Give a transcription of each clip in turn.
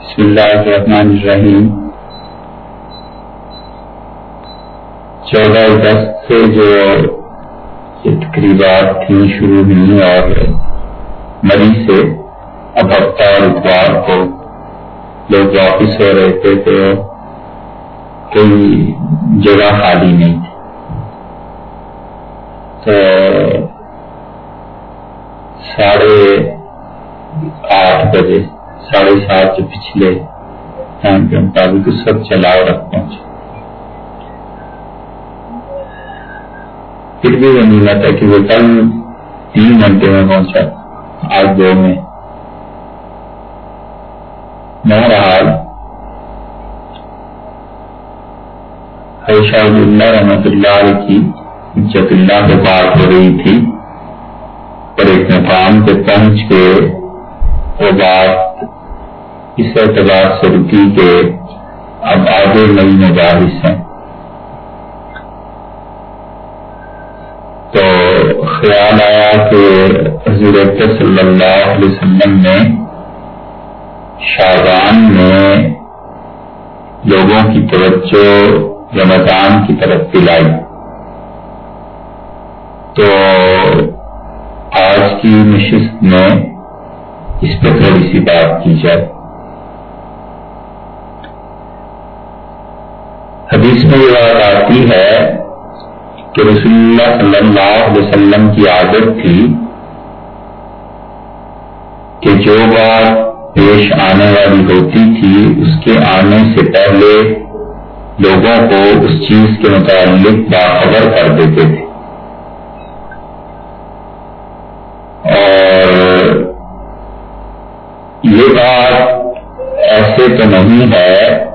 بسم اللہ الرحمن الرحیم۔ چودہ اگست سے جو تقریبات تھیں شروع ہوئی اور مری سے اب ہفتہ اور اتوار کو لوگ واپس ہو رہے تھے تو کوئی جگہ خالی نہیں تھی۔ تو ساڑھے آٹھ بجے ساڑھے سات جو پچھلے ٹائم کے مطابق اس سب چلاؤ رکھ پہنچے۔ پھر بھی وہ نہیں تھا کہ وہ کل تین گھنٹے میں پہنچا، آج دو میں۔ بہرحال عائشہ اللہ رحمت اللہ کی جب اللہ سے بات ہو رہی تھی اور ایک مقام پہ پہنچ کے وہ بات اس اعتبار سے رکی کہ اب آگے نئی مباحث ہیں۔ تو خیال آیا کہ حضرت صلی اللہ علیہ وسلم نے شاہبان میں لوگوں کی توجہ رمضان کی طرف دلائی۔ تو آج کی نشست میں اس پہ تھوڑی سی بات کی جائے حدیث میں آتی ہے کہ رسول اللہ صلی اللہ علیہ وسلم کی عادت تھی کہ جو بات پیش آنے والی ہوتی تھی، اس کے آنے سے پہلے لوگوں کو اس چیز کے متعلق باخبر کر دیتے تھے۔ اور یہ بات ایسے تو نہیں ہے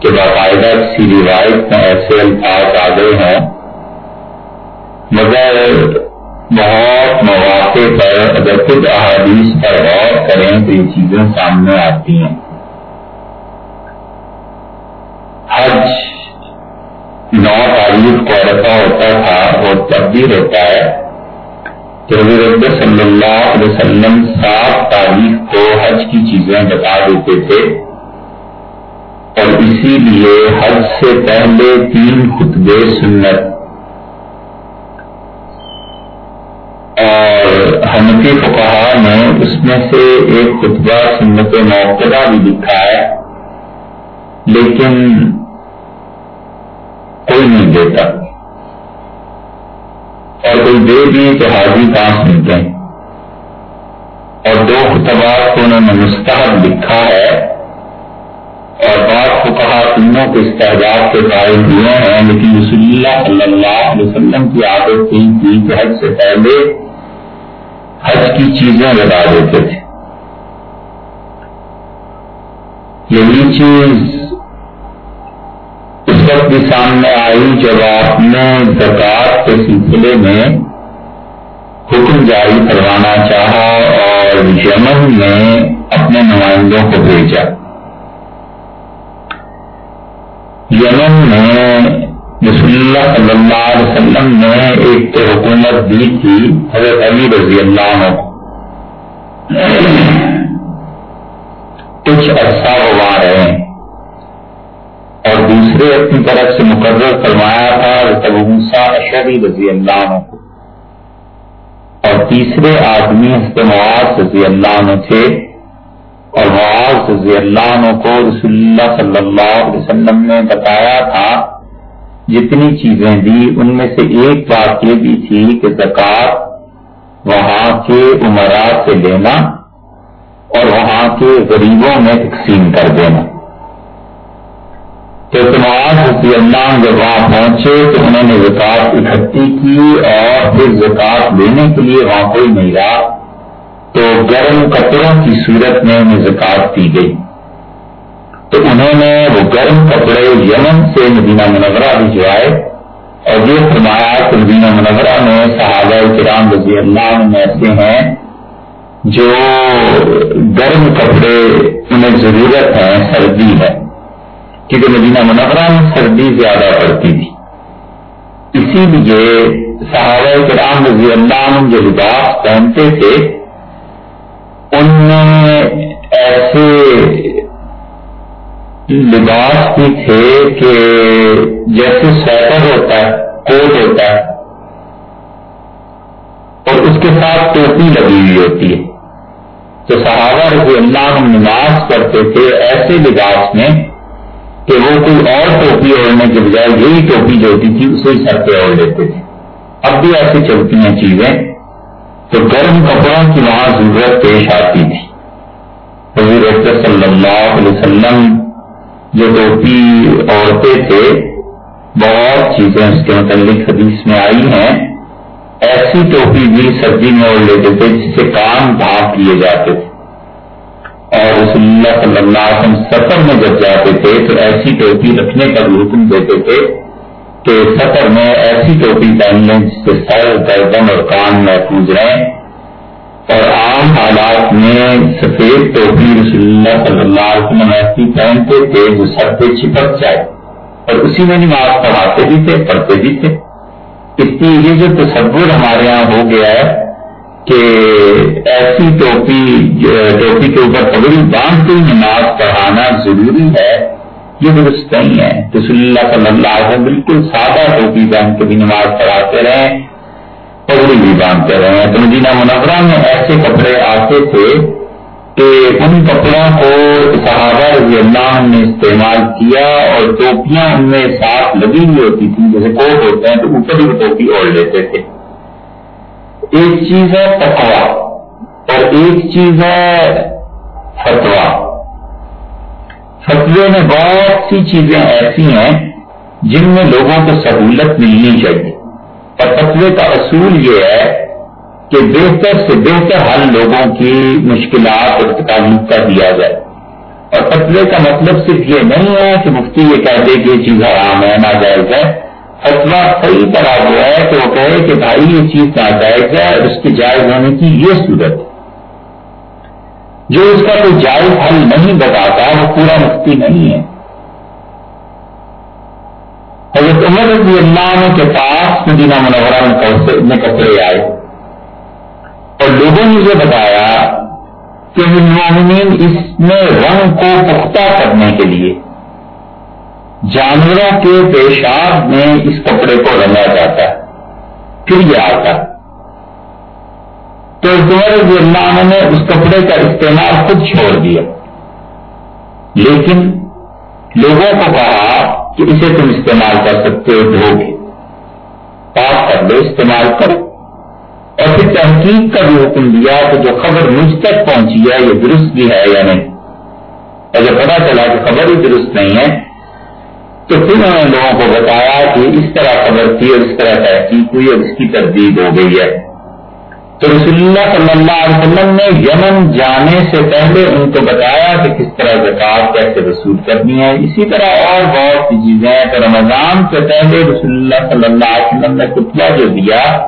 کہ باقاعدہ کسی روایت میں ایسے الفاظ آ گئے ہیں، مگر بہت مواقع پر اگر خود احادیث پر غور کریں تو یہ چیزیں سامنے آتی ہیں۔ حج نو تاریخ کو رکھا ہوتا تھا اور تبدیل ہوتا ہے۔ حضرت صلی اللہ علیہ وسلم سات تاریخ کو حج کی چیزیں بتا دیتے تھے۔ اور اسی لیے حج سے پہلے تین خطبے سنت اور حنفی فقہا نے اس میں سے ایک خطبہ سنت موقع بھی لکھا ہے، لیکن کوئی نہیں دیتا۔ اور کوئی دے بھی تو حاضی کہاں سنتے ہیں اور دو خطبات کو انہوں نے مستحب لکھا ہے۔ اور بات کو کہا تینوں کے استعداد کے قائم ہوئے ہیں، لیکن رسول اللہ صلی اللہ علیہ وسلم کی عادت تھی کہ حج سے پہلے حج کی چیزیں لگا دیتے تھے۔ یہی چیز اس وقت بھی سامنے آئی جب آپ نے زکات کے سلسلے میں حکم جاری کروانا چاہا اور یمن میں اپنے نمائندوں کو بھیجا۔ یمن میں رسول اللہ صلی اللہ علیہ وسلم نے ایک تو حکومت دی تھی، حضرت علی رضی اللہ عنہ۔ کچھ عرصہ وہ وہاں رہے ہیں اور دوسرے اپنی طرف سے مقرر فرمایا تھا رسا اشری رضی اللہ عنہ۔ کو اور تیسرے آدمی حسب معاذ رضی اللہ عنہ تھے۔ اور معاذ رضی اللہ عنہ کو رسول اللہ صلی اللہ علیہ وسلم نے بتایا تھا، جتنی چیزیں دی، ان میں سے ایک بات یہ بھی تھی کہ زکوٰۃ وہاں کے عمرا سے لینا اور وہاں کے غریبوں میں تقسیم کر دینا۔ تو اعتماد رضی اللہ جب وہاں پہنچے تو انہوں نے زکات اکٹھی کی اور پھر زکات لینے کے لیے وہاں کوئی نہیں رہا۔ تو گرم کپڑوں کی صورت میں انہیں زکات دی گئی۔ تو انہوں نے وہ گرم کپڑے یمن سے مدینہ منورہ بھجوائے اور یہ فرمایا کہ مدینہ منورہ میں صحابہ کرام رضی اللہ ایسے ہیں جو گرم کپڑے انہیں ضرورت ہے سردی ہے۔ کیونکہ مدینہ منورہ میں سردی زیادہ پڑتی تھی۔ اسی لیے صحابہ کرام رضی اللہ عنہ جو لباس پہنتے تھے ان میں ایسے لباس بھی تھے کہ جیسے سویٹر ہوتا ہے، کوٹ ہوتا ہے، اور اس کے ساتھ ٹوپی لگی ہوئی ہوتی ہے۔ تو صحابہ رضی اللہ ہم نماز کرتے تھے ایسے لباس میں کہ وہ کوئی اور ٹوپی اوڑھنے کے بجائے یہی ٹوپی جو ہوتی تھی، اسے سر پہ اوڑھ لیتے تھے۔ اب بھی ایسی چلتی ہیں چیزیں۔ تو گرم کپڑوں کی وہاں ضرورت پیش آتی تھی۔ حضور صلی اللہ علیہ وسلم جو ٹوپی عورتیں تھے، بہت چیزیں اس کے متعلق حدیث میں آئی ہیں۔ ایسی ٹوپی بھی سردی میں اوڑھ لیتے تھے جس سے کام بھاگ کیے جاتے تھے۔ اور رسول اللہ صلی اللہ علیہ وسلم سفر میں جب جاتے تھے تو ایسی ٹوپی رکھنے کا بھی حکم دیتے تھے۔ کہ سفر میں ایسی ٹوپی پہن لیں جس سے سر، گردن اور کان محفوظ رہیں اور عام حالات میں سفید ٹوپی رسول اللہ صلی اللہ علیہ وسلم ایسی پہنتے تھے جو سر پہ چپک جائے اور اسی میں نماز پڑھاتے بھی تھے، پڑھتے بھی تھے۔ اس لیے یہ جو تصور ہمارے یہاں ہو گیا ہے کہ ایسی ٹوپی ٹوپی کے اوپر پگڑی باندھ کے نماز پڑھانا ضروری ہے۔ یہ درست نہیں ہے رسول اللہ صلی اللہ علیہ وسلم بالکل سادہ ٹوپی پہن کے بھی نماز پڑھاتے رہے پگڑی بھی باندھتے رہے تو مدینہ منورہ میں ایسے کپڑے آتے تھے کہ ان کپڑوں کو صحابہ رضی اللہ نے استعمال کیا اور ٹوپیاں ان میں ساتھ لگی ہوئی ہوتی تھی جیسے کوٹ ہوتے ہیں تو اوپر ہی ٹوپی اوڑھ لیتے تھے۔ ایک چیز ہے تقوا اور ایک چیز ہے فتوا فتوے میں بہت سی چیزیں ایسی ہیں جن میں لوگوں کو سہولت ملنی چاہیے۔ اور فتوے کا اصول یہ ہے کہ بہتر سے بہتر حل لوگوں کی مشکلات اور تکالیف کا دیا جائے۔ اور فتوے کا مطلب صرف یہ نہیں ہے کہ مفتی یہ کہہ دے کہ یہ چیز حرام ہے، ناجائز ہے۔ فتوا صحیح طرح جو ہے کہ وہ کہے کہ بھائی یہ چیز ناجائز ہے اور اس کے جائز ہونے کی یہ صورت ہے۔ جو اس کا کوئی جائز حل نہیں بتاتا، وہ پورا مفتی نہیں ہے۔ حضرت عمر رضی اللہ عنہ کے پاس مدینہ منورہ میں کپڑے آئے۔ اور لوگوں نے یہ بتایا کہ مومنین اس میں رنگ کو پختہ کرنے کے لیے جانوروں کے پیشاب میں اس کپڑے کو رنگا جاتا ہے، پھر یہ آتا تو عمر رضی نے اس کپڑے کا استعمال خود چھوڑ دیا۔ لیکن لوگوں کو کہا کہ اسے تم استعمال کر سکتے ہو دھو کے پاس کر لو استعمال کرو۔ اور پھر تحقیق کا بھی حکم دیا کہ جو خبر مجھ تک پہنچی ہے، یہ درست بھی ہے یا نہیں۔ اگر پتا چلا کہ خبر ہی درست نہیں ہے، تو پھر انہوں نے لوگوں کو بتایا کہ اس طرح خبر تھی اور اس طرح تحقیق ہوئی اور اس کی تردید ہو گئی ہے۔ تو رسول اللہ صلی اللہ علیہ وسلم نے یمن جانے سے پہلے ان کو بتایا کہ کس طرح زکات کیسے وصول کرنی ہے۔ اسی طرح اور بہت سی چیزیں ہیں۔ تو رمضان سے پہلے رسول اللہ صلی اللہ علیہ وسلم نے کتنا جو دیا،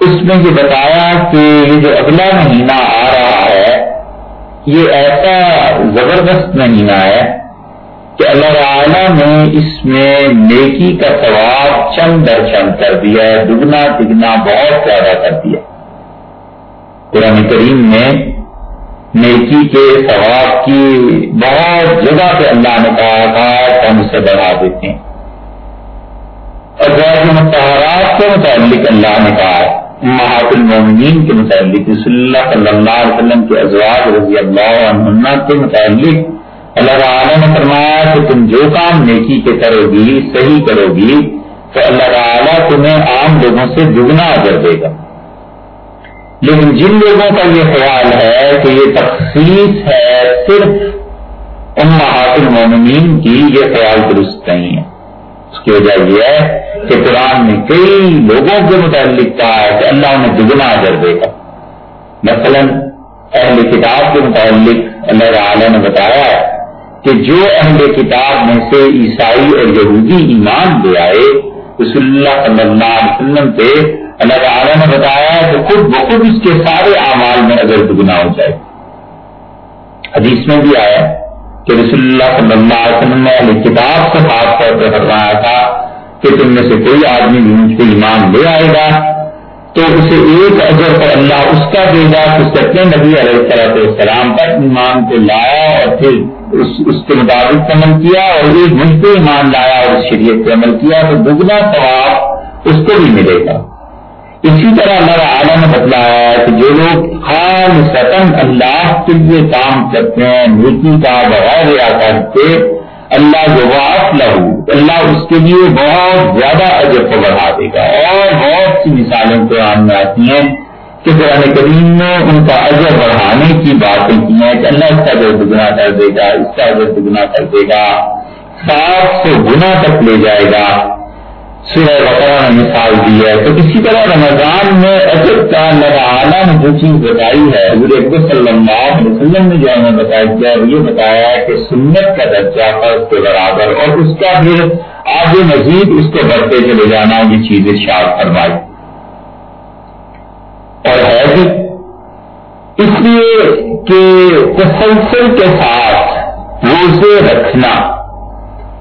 اس میں یہ بتایا کہ یہ جو اگلا مہینہ آ رہا ہے، یہ ایسا زبردست مہینہ ہے کہ اللہ تعالیٰ نے اس میں نیکی کا ثواب چند در چند کر دیا ہے، دگنا تگنا بہت زیادہ کر دیا قرآن کریم میں نیکی کے ثواب کی بہت جگہ پہ اللہ نے کہا تھا ہم اسے بڑھا دیتے ہیں۔ اور غیر متحرات کے متعلق اللہ نے کہا محاط المومنین کے متعلق، رسول اللہ صلی اللہ علیہ وسلم کے ازواج رضی اللہ عنہ کے متعلق اللہ تعالیٰ نے فرمایا کہ تم جو کام نیکی کے کرو گی، صحیح کرو گی، تو اللہ تعالیٰ تمہیں عام لوگوں سے دگنا اجر دے گا۔ لیکن جن لوگوں کا یہ خیال ہے کہ یہ تخصیص ہے صرف ان المومنین کی، یہ خیال درست نہیں ہے۔ اس کی وجہ یہ ہے کہ قرآن نے کئی لوگوں کے متعلق کہا ہے کہ اللہ انہیں دگنا اجر دے گا۔ مثلا اہل کتاب کے متعلق اللہ تعالی نے بتایا ہے کہ جو اہل کتاب میں سے عیسائی اور یہودی ایمان لے آئے، رسول اللہ صلی اللہ علیہ وسلم پہ اللہ تعالیٰ نے بتایا کہ خود بخود اس کے سارے اعمال میں اگر دگنا ہو جائے۔ حدیث میں بھی آیا کہ رسول اللہ صلی اللہ علیہ وسلم نے کتاب سے خاص طور پہ فرمایا تھا کہ تم میں سے کوئی آدمی بھی مجھ پہ ایمان لے آئے گا تو اسے ایک اجر پر اللہ اس کا دے گا اس اپنے نبی علیہ السلام پر ایمان کو لایا اور پھر اس اس کے مطابق عمل کیا اور ایک مجھ پہ ایمان لایا اور اس شریعت پہ عمل کیا تو دگنا ثواب اس کو بھی ملے گا۔ اسی طرح اللہ عالم نے بتلایا ہے کہ جو لوگ خال ستم اللہ کے لیے کام کرتے ہیں، نیکی کا بغیر یا کرتے، اللہ جواف لہو، اللہ اس کے لیے بہت زیادہ اجر کو بڑھا دے گا۔ اور بہت سی مثالیں قرآن میں آتی ہیں کہ قرآن کریم نے ان کا اجر بڑھانے کی باتیں کی ہیں کہ اللہ اس کا اجر دگنا کر دے گا، اس کا اجر دگنا کر دے گا، سات سو گنا تک لے جائے گا۔ سورہ بقرہ نے مثال دی ہے۔ تو اسی طرح رمضان میں اجر کا اللہ نے جو چیز بتائی ہے۔ حضور اکبر صلی اللہ علیہ وسلم نے جو ہمیں بتایا کیا یہ بتایا ہے کہ سنت کا درجہ فرض کے برابر اور اس کا پھر آگے مزید اس کو بڑھتے چلے جانا یہ چیز ارشاد فرمائی۔ اور ہے اس لیے کہ تسلسل کے ساتھ روزے رکھنا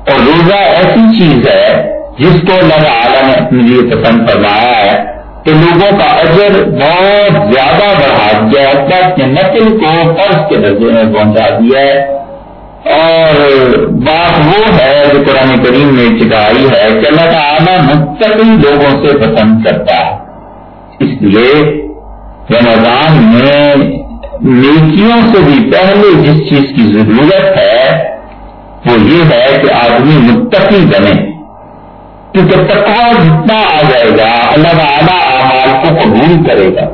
اور روزہ ایسی چیز ہے جس کو اللہ تعالیٰ نے اپنے لیے پسند فرمایا ہے، کہ لوگوں کا اجر بہت زیادہ بڑھا دیا ہے نقل کو فرض کے درجے میں پہنچا دیا ہے۔ اور بات وہ ہے جو قرآن کریم میں چکائی ہے کہ اللہ تعالیٰ مستقل لوگوں سے پسند کرتا ہے۔ اس لیے رمضان میں نیکیوں سے بھی پہلے جس چیز کی ضرورت ہے، وہ یہ ہے کہ آدمی متقی بنے۔ کیونکہ تقوا جتنا آ جائے گا، اللہ تعالیٰ اعمال کو قبول کرے گا۔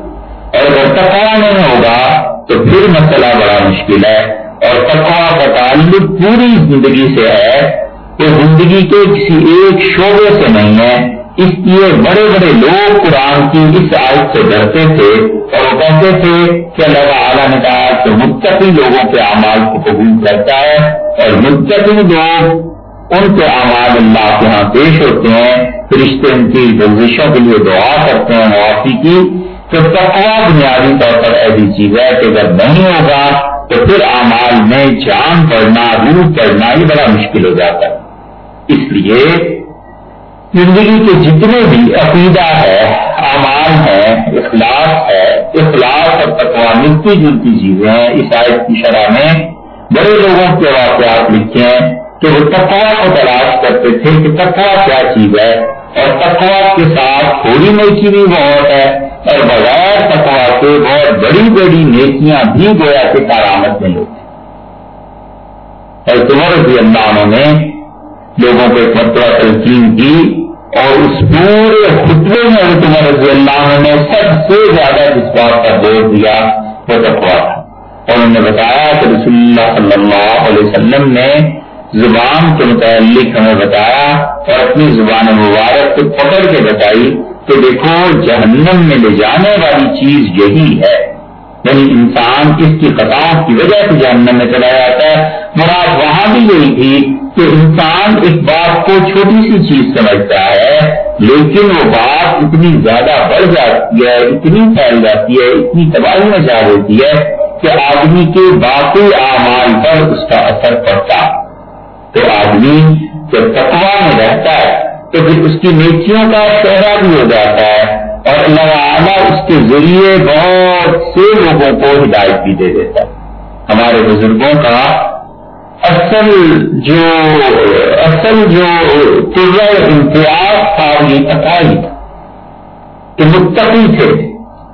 اور اگر تقوا نہیں ہوگا، تو پھر مسئلہ بڑا مشکل ہے۔ اور تقوا کا تعلق پوری زندگی سے ہے تو زندگی کے کسی ایک شعبے سے نہیں ہے۔ اس لیے بڑے بڑے لوگ قرآن کی اس آیت سے ڈرتے تھے اور وہ کہتے تھے کہ اللہ تعالیٰ نے کہا کہ متقی لوگوں کے اعمال کو قبول کرتا ہے اور متقی لوگ ان کے اعمال اللہ کے یہاں پیش ہوتے ہیں، فرشتے ان کی بزشوں کے لیے دعا کرتے ہیں، معافی کی۔ تو تقوا بنیادی طور پر ایسی چیز ہے کہ اگر نہیں ہوگا تو پھر اعمال میں جان پڑنا روح پڑنا ہی بڑا مشکل ہو جاتا ہے۔ اس لیے زندگی کے جتنے بھی عقیدہ ہے، اعمال ہے اخلاق ہے اخلاق اور تقوا ملتی جلتی چیزیں ہیں، اس آیت کی شرح میں بڑے لوگوں کے واقعات لکھے ہیں۔ کہ وہ تقوا کو تلاش کرتے تھے کہ تقوا کیا چیز ہے اور تقوا کے ساتھ تھوڑی نیکی بھی بہت ہے اور بغیر تقوا کے بہت بڑی بڑی نیکیاں بھی گویا کے کارآمد نہیں ہوتی اور تمہر بھی اللہ نے لوگوں کو ایک مرتبہ تلقین کی اور اس پورے خطبے میں تمہر رضی اللہ نے سب سے زیادہ جس بات کا زور دیا وہ تقوا تھا۔ اور انہوں نے بتایا کہ رسول اللہ صلی اللہ علیہ وسلم نے زبان کے متعلق ہمیں بتایا اور اپنی زبان مبارک کو پکڑ کے بتائی کہ دیکھو، جہنم میں لے جانے والی چیز یہی ہے۔ یعنی انسان اس کی قطاف کی وجہ سے جہنم میں چلا جاتا ہے۔ مراد وہاں بھی یہی تھی کہ انسان اس بات کو چھوٹی سی چیز سمجھتا ہے، لیکن وہ بات اتنی زیادہ بڑھ جاتی ہے، اتنی پھیل جاتی ہے، اتنی تباہی میں جا دیتی ہے کہ آدمی کے باقی اعمال پر اس کا اثر پڑتا۔ ہے تو آدمی جب تقوا میں رہتا ہے تو پھر اس کی نیکیوں کا چہرہ بھی ہو جاتا ہے اور اللہ تعالیٰ اس کے ذریعے بہت سے لوگوں کو ہدایت بھی دے دیتا ہے۔ ہمارے بزرگوں کا اصل جو اصل جو امتیاز تھا، یہ تقوا تھا کہ متقی تھے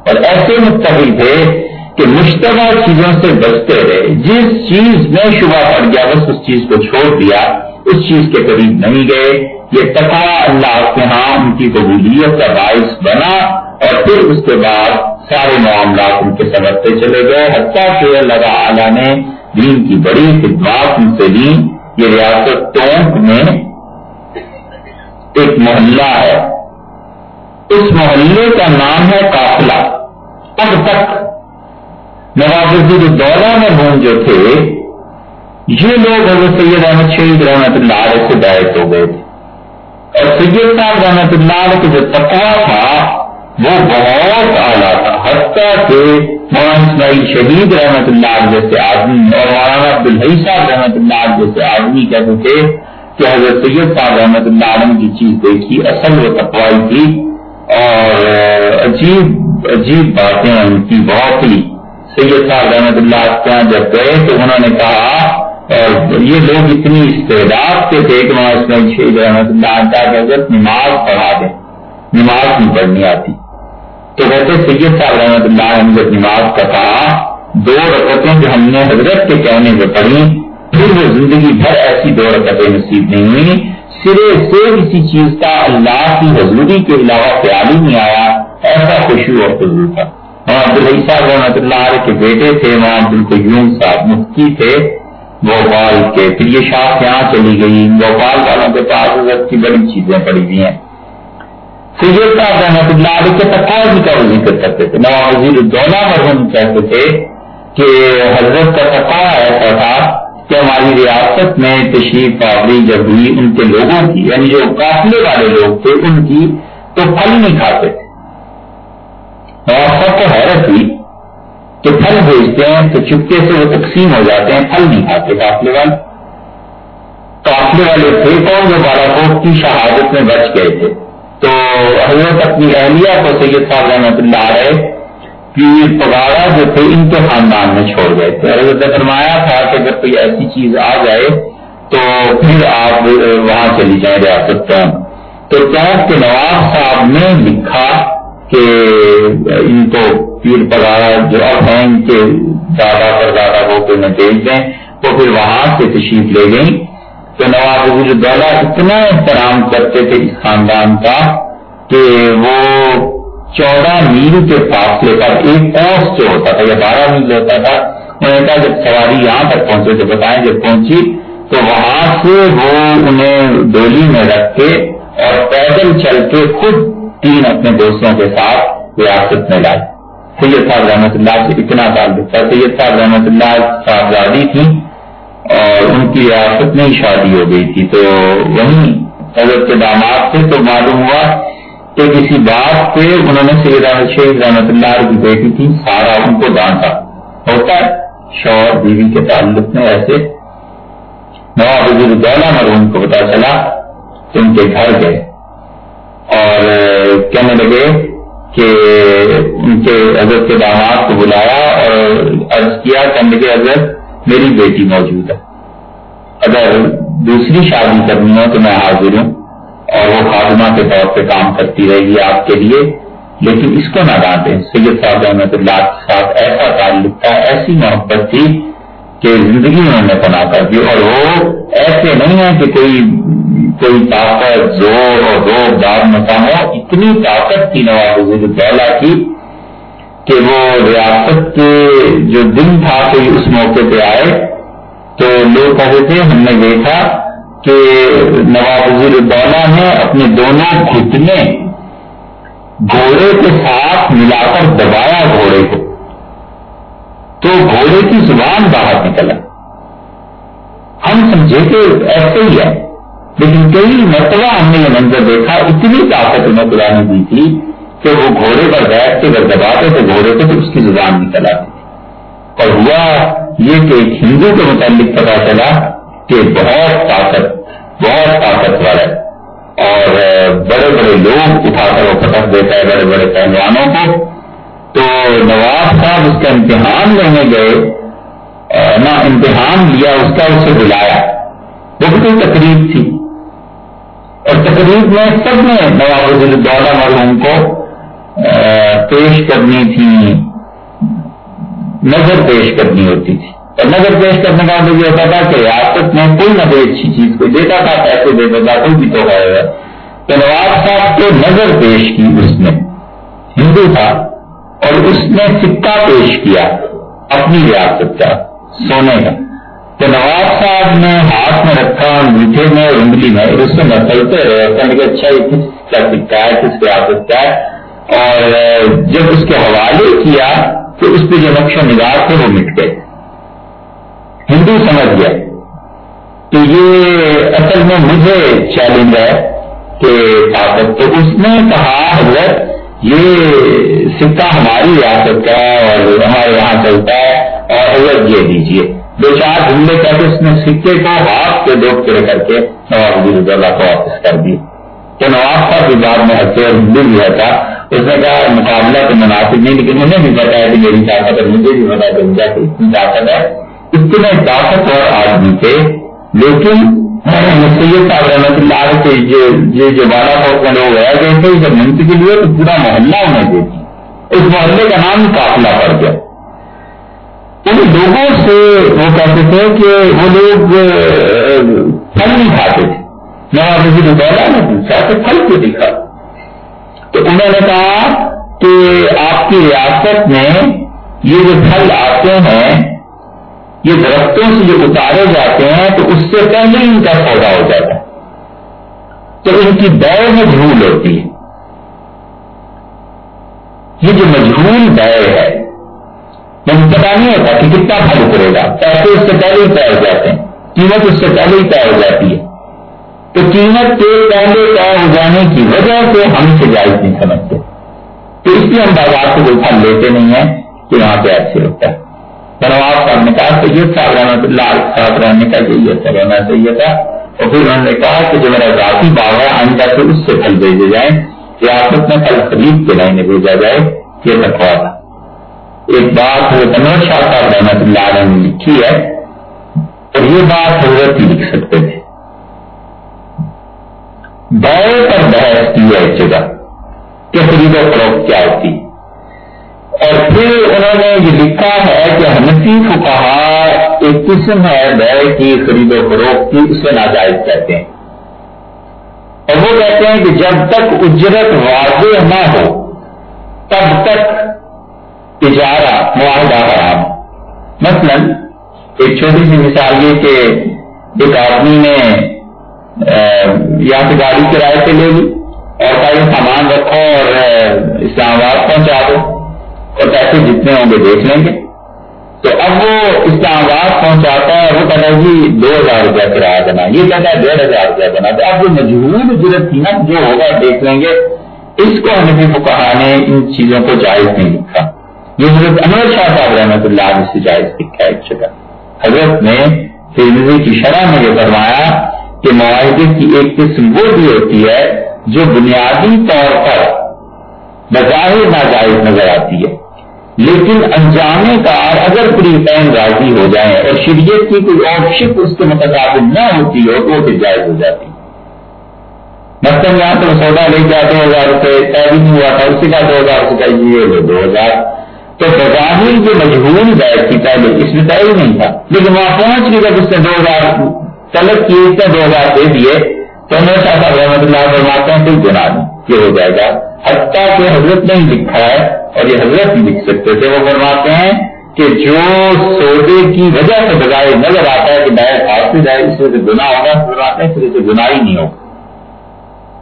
اور ایسے متقی تھے کہ مشتبہ چیزوں سے بچتے رہے۔ جس چیز میں شبہ پڑ گیا بس اس چیز کو چھوڑ دیا۔ اس چیز کے قریب نہیں گئے۔ یہ تقا اللہ کے ہاں ان کی قبولیت کا باعث بنا اور پھر اس کے بعد سارے معاملات ان کے سمجھتے چلے گئے۔ حتیٰ کہ اللہ تعالیٰ نے دین کی بڑی خدمات ان سے لی یہ ریاست ٹونک میں ایک محلہ ہے۔ اس محلے کا نام ہے کافلا اب تک نواب الدولہ میں ہوں جو تھے، یہ لوگ حضرت سید احمد شہید رحمت اللہ علیہ سے بیت ہو گئے تھے۔ اور سید صاحب رحمت اللہ علیہ کا جو تقوا تھا، وہ بہت اعلیٰ تھا۔ حتیٰ کہ مولانا اسماعیل شہید رحمت اللہ علیہ جیسے آدمی اور مولانا عبد الحی صاحب رحمت اللہ علیہ جیسے آدمی کہتے تھے کہ حضرت سید صاحب رحمت اللہ علیہ کی چیز دیکھی، اصل وہ تقوائی تھی۔ اور عجیب عجیب باتیں ان کی بہت ہی سید صاحب رحمت اللہ کے یہاں جب گئے تو انہوں نے کہا یہ لوگ اتنی استعداد کے تھے کہ وہاں اس میں شہید رحمت اللہ حضرت نماز پڑھا دیں، نماز نہیں پڑھنی آتی۔ تو ویسے سید صاحب رحمت اللہ نے جب نماز کا کہا، دو رکعتیں جو ہم نے حضرت کے کہنے میں پڑھی، پھر وہ زندگی بھر ایسی دو رکعتیں نصیب نہیں ہوئی۔ سرے سے کسی چیز کا اللہ کی حضوری کے علاوہ خیال ہی نہیں آیا، ایسا خوشی اور فضول تھا۔ وہاں صاحب رحمۃ اللہ علیہ کے بیٹے تھے وہاں عبد القیوم صاحب مفتی تھے۔ بھوپال کے پھر یہ شاخ یہاں چلی گئی۔ بھوپال والوں کے پاس حضرت کی بڑی چیزیں پڑی ہوئی ہیں۔ سید صاحب رحمۃ اللہ علیہ کے تقاضی کا ذکر کرتے تھے۔ نواب وزیر الدولہ مرحوم کہتے تھے کہ حضرت کا تقا ایسا تھا کہ ہماری ریاست میں تشریف آوری جب ہوئی ان کے لوگوں کی یعنی جو قافلے والے لوگ تھے، ان کی تو پھل نہیں کھاتے تھے۔ اور سب کو حیرت ہوئی کہ پھل بھیجتے ہیں تو چپکے سے وہ تقسیم ہو جاتے ہیں، پھل نہیں کھاتے قافلے والے۔ قافلے والے تھے کون؟ جو بارہ کوٹ کی شہادت میں بچ گئے تھے۔ تو حضرت اپنی اہلیہ کو سید صاحب رحمۃ اللہ علیہ پیر پگاڑا جو تھے، ان کے خاندان میں چھوڑ گئے تھے۔ حضرت نے فرمایا تھا کہ اگر کوئی ایسی چیز آ جائے تو پھر آپ وہاں چلی جائیں ریاست کا تو کے نواز صاحب نے لکھا کہ ان کو پیر پگاڑا جو اب ہیں، ان کے دادا پر دادا کو کہ میں بھیج دیں، تو پھر وہاں سے تشریف لے گئی تو نواز الدولہ اتنا احترام کرتے تھے اس خاندان کا کہ وہ چودہ میل کے فاصلے پر ایک پوسٹ جو ہوتا تھا، یا بارہ میل ہوتا تھا۔ انہوں نے کہا، جب سواری یہاں تک پہنچے تو بتائیں جب پہنچی، تو وہاں سے وہ انہیں ڈولی میں رکھ کے اور پیدل چل کے خود تین اپنے دوستوں کے ساتھ ریاست میں لائے سید صاحب رحمۃ اللہ سے اتنا تعلق تھا۔ سید صاحب رحمۃ اللہ صاحبزادی تھی اور ان کی ریاست میں ہی شادی ہو گئی تھی۔ تو وہیں حضرت کے داماد سے تو معلوم ہوا کہ کسی بات پہ انہوں نے سید احمد شیخ رحمت اللہ کی بیٹی تھی، سارا ان کو ڈانٹا ہوتا ہے، شوہر بیوی کے تعلق میں ایسے۔ نواب وزیر دولا مرحوم کو پتا چلا کہ ان کے گھر گئے۔ اور کہنے لگے کہ ان کے حضرت کے داماد کو بلایا اور عرض کیا، کہنے لگے، حضرت، میری بیٹی موجود ہے۔ اگر دوسری شادی کرنی ہو تو میں حاضر ہوں اور وہ خادمہ کے طور پہ کام کرتی رہے گی آپ کے لیے۔ لیکن اس کو نہ ڈانٹیں۔ سید صاحب احمد اللہ کے ساتھ ایسا تعلق تھا، ایسی محبت تھی کہ زندگی میں انہوں نے بنا کر دی۔ اور وہ ایسے نہیں ہے کہ کوئی کوئی طاقت، زور اور زور دار مقام ہو، اتنی طاقت تھی نواز وزیر الدولہ کی کہ وہ ریاست کے جو دن تھا کوئی اس موقع پہ آئے، تو لوگ کہتے تھے، ہم نے دیکھا کہ نواب وزیر الدولہ نے اپنے دونوں گھٹنے گھوڑے کے ساتھ ملا کر دبایا گھوڑے کو۔ تو گھوڑے کی زبان باہر نکلا۔ ہم سمجھے کہ ایسے ہی ہے۔ لیکن کئی مرتبہ ہم نے یہ منظر دیکھا، اتنی طاقت انہیں خدا دی تھی کہ وہ گھوڑے پر بیٹھ کے اگر دباتے تھے گھوڑے کو تو اس کی زبان نکل آتی تھی۔ اور ہوا یہ کہ ایک ہندو کے متعلق پتا چلا کہ بہت طاقت، بہت طاقتور ہے۔ اور بڑے بڑے لوگ اٹھا کر وہ پٹک دیتا ہے، بڑے بڑے پہلوانوں کو تو نواز صاحب اس کا امتحان لینے گئے نہ امتحان لیا، اس کا اسے بلایا۔ وہ بھی تقریب تھی۔ اور تقریب میں سب نے نواب الدولہ مرحوم کو پیش کرنی تھی، نظر پیش کرنی ہوتی تھی۔ اور نظر پیش کرنے کا مطلب یہ ہوتا تھا کہ ریاست میں کوئی نہ کوئی اچھی چیز کو دیتا تھا، پیسے دے دیتا کوئی بھی تو ہے۔ تو نواز صاحب کو نظر پیش کی اس نے۔ ہندو تھا اور اس نے سکہ پیش کیا اپنی ریاست کا، سونے کا۔ تو نواز صاحب نے ہاتھ میں رکھا، میٹھے میں اور انگلی میں اس سے نسلتے رہے، کہنے کہ اچھا یہ کس کا سکہ ہے کس ریاست کا ہے؟ اور جب اس کے حوالے کیا تو اس پہ جو نقش و نگار تھے، وہ مٹ گئے۔ ہندو سمجھ گیا تو یہ اصل میں مجھے چیلنج ہے کہ طاقت، تو اس نے کہا، حضرت، یہ سکہ ہماری ریاست کا ہے، اور ہمارے یہاں چلتا ہے، اور حضرت یہ دیجیے دو چار جملے کر کے اس نے سکے کو ہاتھ کے ڈوب کے کر کے نواز اللہ کو واپس کر دی۔ تو نواز صاحب کی بات میں ہنسے اور ہندو بھی تھا۔ اس نے کہا، مقابلہ تو مناسب نہیں، لیکن انہیں بھی بتایا کہ میری طاقت ہے مجھے بھی بتا کہ مجھے اتنی طاقت ہے۔ اتنے طاقت اور آدمی تھے۔ لیکن سید صاحب رحمت اللہ سے جو بالا فوج میں لوگ رہ گئے تھے۔ جب منت کے لیے تو پورا محلہ انہیں دے اس محلے کا نام قافلہ پڑ گیا۔ ان لوگوں سے وہ کہتے تھے کہ وہ لوگ پھل نہیں کھاتے تھے۔ میں کسی نے نے پوچھا کہ پھل کیوں دکھا تو انہوں نے کہا کہ آپ کی ریاست میں یہ جو پھل آتے ہیں، یہ درختوں سے جو اتارے جاتے ہیں، تو اس سے پہلے ان کا سودا ہو جاتا ہے۔ تو ان کی دور میں جھول ہوتی ہے۔ یہ جو مجھول دیر ہے یعنی مجھے پتا نہیں ہوتا کہ کتنا پھل اترے گا۔ پیسے اس سے پہلے ہی طے ہو جاتے ہیں۔ قیمت اس سے پہلے ہی طے ہو جاتی ہے۔ تو قیمت کے پہلے طے ہو جانے کی وجہ سے ہم سے جائز نہیں سمجھتے۔ تو اس لیے ہم بازار سے کوئی پھل لیتے نہیں ہیں کہ وہاں پہ ایسے ہوتا ہے۔ بنواز صاحب نے کہا کہ یہ صاحب رحمت اللہ صاحب رہنے کا چاہیے اچھا رہنا چاہیے تھا۔ اور پھر انہوں نے کہا کہ جو میرا ذاتی باغ ہے آئندہ سے اس سے پھل بھیجے جائیں۔ ریاست میں پھل خرید کے لائنے بھیجا جائے، یہ رکھوا تھا ایک بات وہ تنور شاہ صاحب رحمت اللہ علیہ نے لکھی ہے اور یہ بات حضرت ہی لکھ سکتے تھے۔ دائرے پر بحث کی ہے ایک جگہ کہ خرید و فروخت کیا ہوتی۔ اور پھر انہوں نے یہ لکھا ہے کہ ہنسی کو کہا ایک قسم ہے بے کی خرید و فروخت کی اسے ناجائز کہتے ہیں۔ اور وہ کہتے ہیں کہ جب تک اجرت واضح نہ ہو، تب تک اجارہ، معاہدہ حرام۔ مثلا، ایک چھوٹی سی مثال یہ کہ ایک آدمی نے یا پھر گاڑی کرائے سے لے لی اور سارے سامان رکھو اور اسلام آباد پہنچا دو اور پیسے جتنے ہوں گے دیکھ لیں گے۔ تو اب وہ اسلام آباد پہنچاتا ہے وہ کہتا ہے جی دو ہزار روپیہ کرایہ دینا یہ کہتا ہے ڈیڑھ ہزار روپیہ دینا تو اب جو مجبور ضرورت تھی نا، جو ہوگا دیکھ لیں گے۔ اس کو ہمیں بھی نے ان چیزوں کو جائز نہیں لکھا۔ یہ حضرت انور شاہ صاحب رحمۃ اللہ علیہ سے جائز لکھا ایک جگہ۔ حضرت نے کی شرح میں یہ فرمایا کہ معاہدے کی ایک قسم وہ بھی ہوتی ہے جو بنیادی طور پر بظاہر ناجائز نظر آتی ہے۔ لیکن انجام کار اگر پوری پین راضی ہو جائیں اور شریعت کی کوئی اور شک اس کے متقابل نہ ہوتی ہو تو وہ جائز ہو جاتی مثلاً یہاں تو سودا لے کے دو ہزار روپے طے بھی نہیں ہوا تھا، اسی کا دو ہزار روپئے یہ دو ہزار۔ تو بظاہر جو مجبور بیٹھ تھی پہلے اس میں طے ہی نہیں تھا، لیکن وہاں پہنچ گئی جب اس نے دو ہزار طلب کیے اس نے دو ہزار دے دیے، تو میں صاحب رحمت اللہ فرماتے ہیں کوئی گناہ نہیں، یہ ہو جائے گا۔ حتیٰ کہ حضرت نے لکھا ہے اور یہ حضرت ہی لکھ سکتے تھے، وہ فرماتے ہیں کہ جو سودے کی وجہ سے بجائے نظر آتا ہے کہ میں حاصل ہے، اس وجہ سے گناہ ہوگا فرماتے ہیں پھر اسے گناہ ہی نہیں ہوگا۔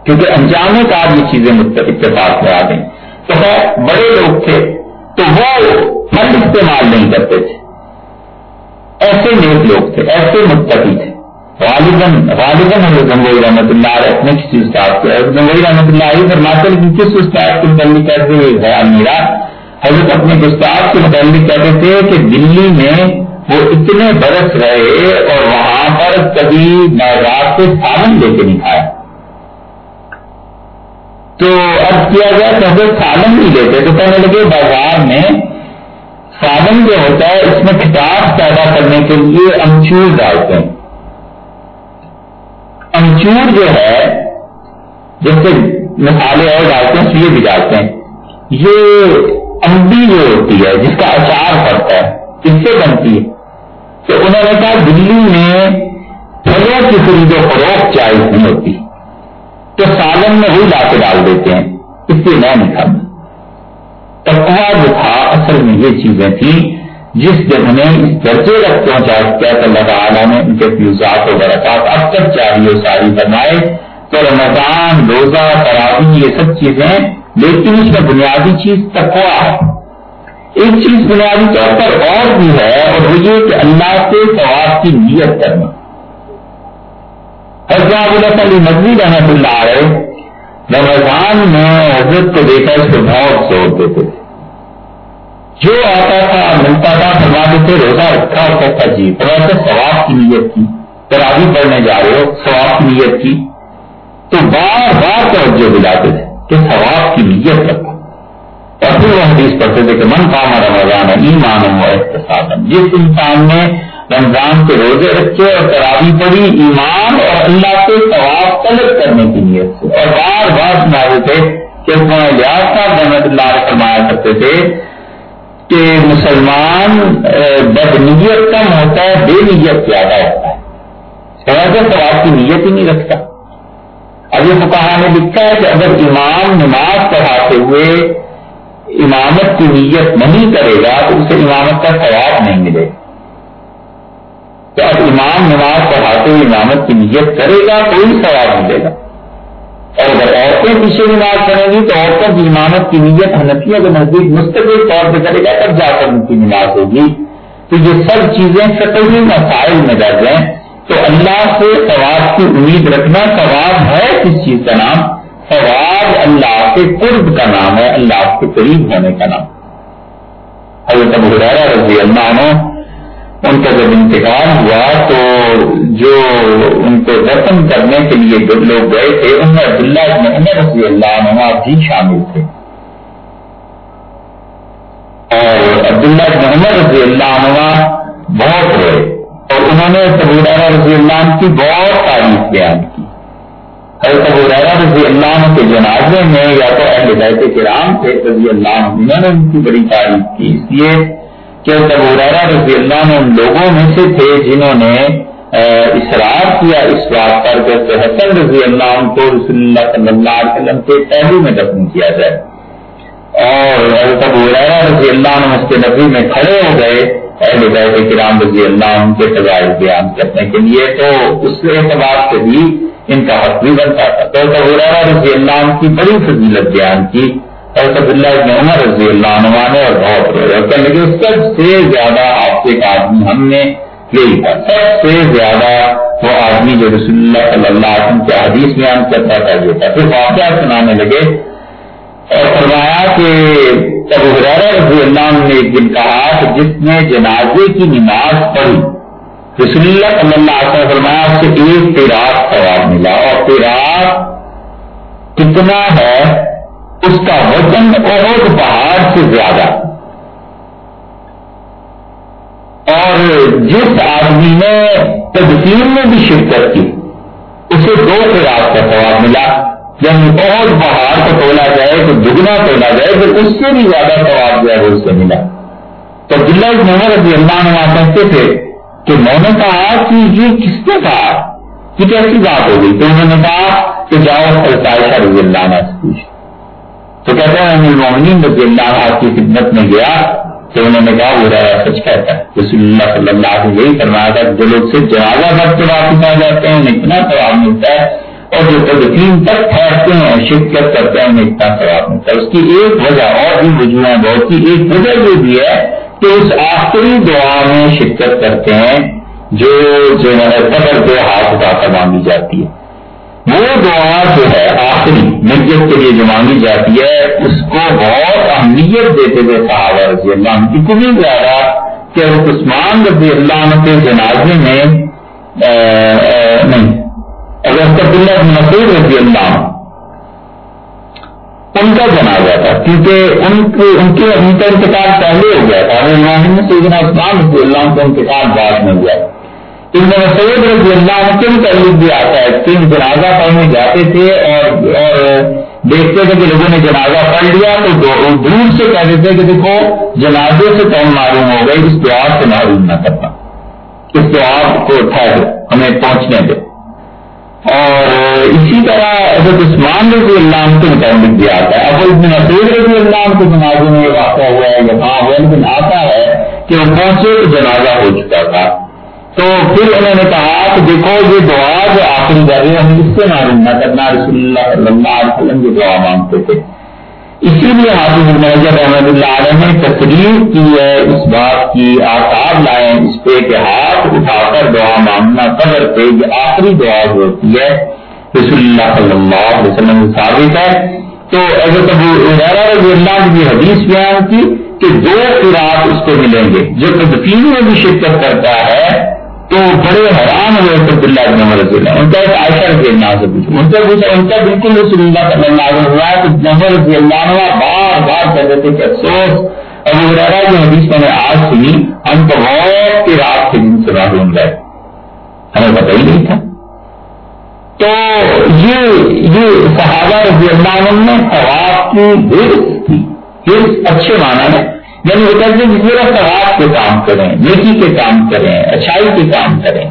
کیونکہ انجامے کا یہ چیزیں اتفاق میں آ گئی تو بڑے لوگ تھے۔ تو وہ فنڈ استعمال نہیں کرتے تھے۔ ایسے نیک لوگ تھے، ایسے متقی تھے۔ غالباً غالباً حضرت گنگوئی رحمۃ اللہ علیہ اپنے کسی استاد کو حضرت گنگوئی رحمۃ اللہ علیہ فرماتے لیکن کس استاد کے متعلق کہتے ہوئے خیال میرا۔ حضرت اپنے استاد کے متعلق کہتے تھے کہ دلی میں وہ اتنے برس رہے اور وہاں پر کبھی بازار سے سالن لے کے نہیں کھایا تو اب کیا گیا کہ حضرت سالن نہیں لیتے تو کہنے لگے بازار میں سالن جو ہوتا ہے، اس میں کتاب پیدا کرنے کے لیے امچور ڈالتے ہیں۔ امچور جو ہے، جیسے مسالے اور ڈالتے ہیں سیے بھی ڈالتے ہیں۔ یہ امبی جو ہوتی ہے، جس کا اچار پڑتا ہے، اس سے بنتی ہے۔ تو انہوں نے کہا، دلی میں پھلوں کی خرید و فروخت جائز نہیں ہوتی۔ تو سالن میں وہی لا کے ڈال دیتے ہیں، اس لیے میں نہیں کھاتا تقوا جو تھا، اصل میں یہ چیزیں تھیں، جس جب ہمیں اس درجے تک پہنچا کیا اللہ تعالیٰ نے ان کے فیوزات و برکات اب تک چاہیے ساری فرمائے۔ تو رمضان روزہ تراوی یہ سب چیزیں، لیکن اس میں بنیادی چیز تقوا ہے۔ ایک چیز بنیادی طور پر اور بھی ہے، اور وہ یہ کہ اللہ سے ثواب کی نیت کرنا۔ حضرت علی مزید رحمت اللہ علیہ رمضان میں حضرت کو دیکھا اس کو بہت زور دیتے تھے۔ جو آتا تھا، ملتا تھا فرما سے روزہ رکھا ہوتا تھا جی تھوڑا سا ثواب کی نیت کی۔ تراوی پڑھنے جا رہے ہو، ثواب کی نیت کی۔ تو بار بار توجہ دلاتے تھے کہ ثواب کی نیت رکھو۔ اور پھر وہ حدیث پڑھتے تھے کہ من کام رمضان ایمان و احتساب جس انسان نے رمضان کے روزے رکھے اور تراوی پڑی ایمان اور اللہ سے ثواب طلب کرنے کی نیت سے۔ اور بار بار سناتے تھے کہ لحاظ صاحب رحمت اللہ فرمایا کرتے تھے کہ مسلمان بد نیت کم ہوتا ہے، بے نیت زیادہ ہوتا ہے۔ ثواب کی نیت ہی نہیں رکھتا۔ اب یہ نے لکھا ہے کہ اگر امام نماز پڑھاتے ہوئے امامت کی نیت نہیں کرے گا، تو اسے امامت کا ثواب نہیں ملے گا۔ تو اب امام نماز پڑھاتے ہوئے امامت کی نیت کرے گا، کوئی ثواب ملے گا۔ اور اگر عورتیں پیچھے نماز پڑھیں گی تو عورتوں کی امامت کی نیت حنفیہ کے نزدیک مستقل طور پہ کرے گا، تب جا کر ان کی نماز ہوگی۔ تو یہ سب چیزیں سطحی مسائل میں درج ہیں۔ تو اللہ سے ثواب کی امید رکھنا ثواب ہے کس چیز کا نام؟ ثواب اللہ کے قرب کا نام ہے، اللہ کے قریب ہونے کا نام۔ حضرت رضی اللہ عنہ ان کا جب انتقال ہوا تو جو ان کو دفن کرنے کے لیے جو لوگ گئے تھے ان میں عبداللہ محمد رضی اللہ عنہ بھی شامل تھے۔ اور عبداللہ محمد رضی اللہ عنہ بہت ہوئے۔ اور انہوں نے سبودارہ رضی اللہ عنہ کی بہت تعریف بیان کی۔ حضرت ابودارہ رضی اللہ عنہ کے جنازے میں یا تو اہل بیت کرام تھے رضی اللہ عنہ، انہوں نے ان کی بڑی تعریف کی۔ اس لیے کہ ابوریرا رضی اللہ نے ان لوگوں میں سے تھے جنہوں نے اصرار کیا اس بات پر کہ حسن رضی اللہ عنہ کو رسول اللہ صلی اللہ علیہ وسلم کے پہلو میں دفن کیا جائے۔ اور حضرت ابوریرا رضی اللہ عنہ اس کے نبی میں کھڑے ہو گئے۔ اہل بیت کرام رضی اللہ عنہ کے فضائل بیان کرنے کے لیے تو اس اعتبار سے بھی ان کا حق بھی بنتا تھا۔ تو ابوریرا رضی اللہ عنہ کی بڑی فضیلت بیان کی۔ حضرت اللہ ابن عمر رضی اللہ عنہ نے اور بہت روئے اور کہنے لگے، سب سے زیادہ آپ کے آدمی ہم نے یہی تھا سب سے زیادہ وہ آدمی جو رسول اللہ صلی اللہ علیہ وسلم کے حدیث بیان کرتا تھا، یہ تھا۔ پھر واقعہ سنانے لگے اور فرمایا کہ ابو حرارہ رضی اللہ عنہ نے ایک دن کہا کہ جس نے جنازے کی نماز پڑھی، رسول اللہ صلی اللہ علیہ وسلم فرمایا، اس سے ایک تیراک ثواب ملا۔ اور تیراک کتنا ہے؟ اس کا وزن بہت پہاڑ سے زیادہ اور جس آدمی نے تدفین میں بھی شرکت کی، اسے دو خراک کا سواب ملا۔ جب بہت پہاڑ کو تولا جائے، تو دگنا تولا جائے، تو اس سے بھی زیادہ سواب جو ہے اسے ملا۔ تو دلہ محمد رضی اللہ عنہ کہتے تھے کہ میں نے کہا کہ یہ کس نے کہا؟ کہ کیسی بات ہو گئی۔ تو انہوں نے کہا کہ جاؤ سرکار رضی اللہ عنہ سے پوچھ تو کہتے ہیں مومنین رضی اللہ آپ کی خدمت میں گیا تو انہوں نے کہا، وہ رہا سچ کہتا ہے۔ رسول اللہ صلی اللہ علیہ یہی کرنا تھا جو لوگ صرف جنازہ بھر کے واپس آ جاتے ہیں، انہیں اتنا ثواب ملتا ہے، اور جو تدفین تک ٹھہرتے ہیں شرکت کرتے ہیں، انہیں اتنا ثواب ملتا ہے۔ اس کی ایک وجہ اور بھی وجوہ بہت سی ایک وجہ یہ بھی ہے کہ اس آخری دعا میں شرکت کرتے ہیں، جو جو ہے قبر پہ ہاتھ اٹھا کر مانگی جاتی ہے۔ وہ دعا جو ہے آخری نیت کے لیے جو مانگی جاتی ہے، اس کو بہت اہمیت دیتے ہوئے صحابہ رضی اللہ عنہ اتنی زیادہ کہ عثمان رضی اللہ عنہ کے جنازے میں نہیں، اگر اللہ مسعود رضی اللہ عنہ ان کا جنازہ تھا، کیونکہ ان ان کے، ان کا انتقال پہلے ہو گیا تھا۔ سیدنا عثمان رضی اللہ عنہ کا انتقال بعد میں ہوا۔ ابن مسعود رضی اللہ عنہ کے تعلق بھی آتا ہے کہ جنازہ پڑھنے جاتے تھے اور اور دیکھتے تھے کہ لوگوں نے جنازہ پڑھ لیا تو دور سے کہتے تھے کہ دیکھو جنازے سے کون معلوم ہو گئی اس دعا سے معلوم نہ کرنا۔ اس دعا کو ٹھہر ہمیں پہنچنے دے اور اسی طرح حضرت عثمان رضی اللہ عنہ کے متعلق بھی آتا ہے۔ اب ابن مسعود رضی اللہ عنہ کے جنازے میں یہ واقعہ ہوا ہے یا ہوا ہاں لیکن آتا ہے کہ وہ پہنچے تو جنازہ ہو چکا تھا۔ تو پھر انہوں نے کہا کہ دیکھو یہ دعا جو آخری جا ہے، ہم اس سے معلوم نہ کرنا رسول اللہ صلی اللہ علیہ وسلم کی دعا مانگتے تھے۔ اسی لیے حافظ المحجد احمد اللہ علیہ نے تصریف کی ہے، اس بات کی آثار لائے اس پہ کہ ہاتھ اٹھا کر دعا مانگنا قدر پہ یہ آخری دعا جو ہوتی ہے، رسول اللہ صلی اللہ علیہ وسلم ثابت ہے۔ تو حضرت ابو رضی اللہ کی حدیث بیان کی کہ دو قرآن اس کو ملیں گے۔ جو تدفین میں بھی شرکت کرتا ہے تو بڑے حیران ہوئے عبد اللہ ابن عمر رضی اللہ ان کا ایک عائشہ رضی اللہ سے پوچھا۔ ان سے پوچھا، ان کا بالکل رسول اللہ صلی اللہ علیہ وسلم کہ ابن عمر رضی اللہ عنہ بار بار کہتے تھے کہ افسوس، ابو ہریرہ جو حدیث میں نے آج سنی، ہم تو بہت کی رات کے دن سے معلوم گئے ہمیں پتہ ہی نہیں تھا۔ تو یہ یہ صحابہ رضی اللہ عنہ میں ثواب کی ہرس تھی ہرس اچھے معنی میں یعنی وہ کہتے ہیں میرا ثواب کے کام کریں، نیکی کے کام کریں، اچھائی کے کام کریں۔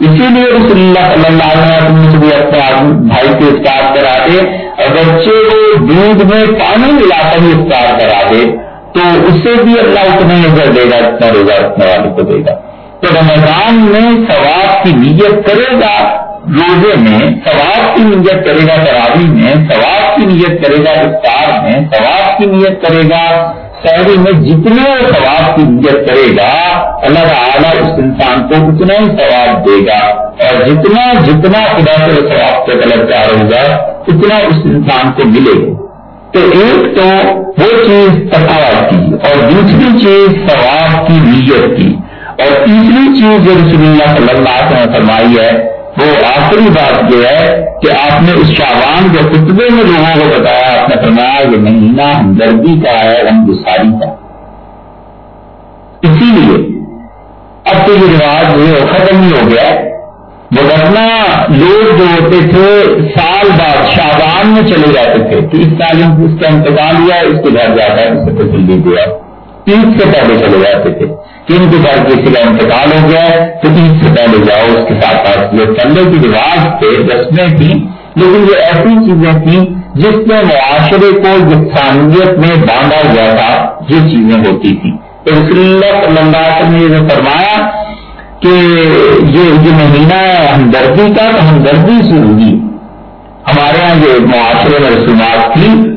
اسی لیے رسول اللہ صلی اللہ علیہ وسلم سے بھی اپنے بھائی کے افطار کرا دے اور بچے کو دودھ میں پانی ملا کر ہی افطار کرا دے تو اسے بھی اللہ اتنا نظر دے گا، اتنا روزہ رکھنے والے کو دے گا۔ تو رمضان میں ثواب کی نیت کرے گا روزے میں، ثواب کی نیت کرے گا تراوی میں، ثواب کی نیت کرے گا افطار میں، ثواب کی نیت کرے گا شہری میں جتنے ثواب کی نیت کرے گا، اللہ تعالیٰ اس انسان کو اتنا ہی ثواب دے گا۔ اور جتنا جتنا خدا سے ثواب کا طلبگار ہوگا، اتنا اس انسان کو ملے گا۔ تو ایک تو وہ چیز تقوا کی اور دوسری چیز ثواب کی نیت کی۔ اور تیسری چیز جو رسول اللہ صلی اللہ علیہ وسلم فرمائی ہے وہ آخری بات یہ ہے کہ آپ نے اس شاوان کے خطبے میں لوگوں کو بتایا، آپ نے فرمایا یہ مہینہ ہمدردی کا ہے رنگ گساری کا اسی لیے اب تو یہ رواج جو ہے ختم ہی ہو گیا۔ بغنا لوگ جو ہوتے تھے، سال بعد شاہبان میں چلے جاتے تھے کہ اس سال اس کا انتقال ہوا اس کے گھر جاتا ہے اس سے تسلی دیا عید سے پہلے چلے جاتے تھے۔ تین کے بعد کسی کا انتقال ہو گیا ہے، تو عید سے پہلے جاؤ، اس کے ساتھ ساتھ یہ چلے کی رواج تھے، رسمیں تھیں، لیکن یہ ایسی چیزیں تھیں جس میں معاشرے کو یکسانیت میں باندھا گیا تھا، یہ چیزیں ہوتی تھیں۔ تو رسول اللہ صلی اللہ علیہ وسلم نے یہ فرمایا کہ یہ یہ مہینہ ہے، ہمدردی کا، تو ہمدردی سے ہوگی۔ ہمارے یہاں یہ معاشرے میں رسومات تھی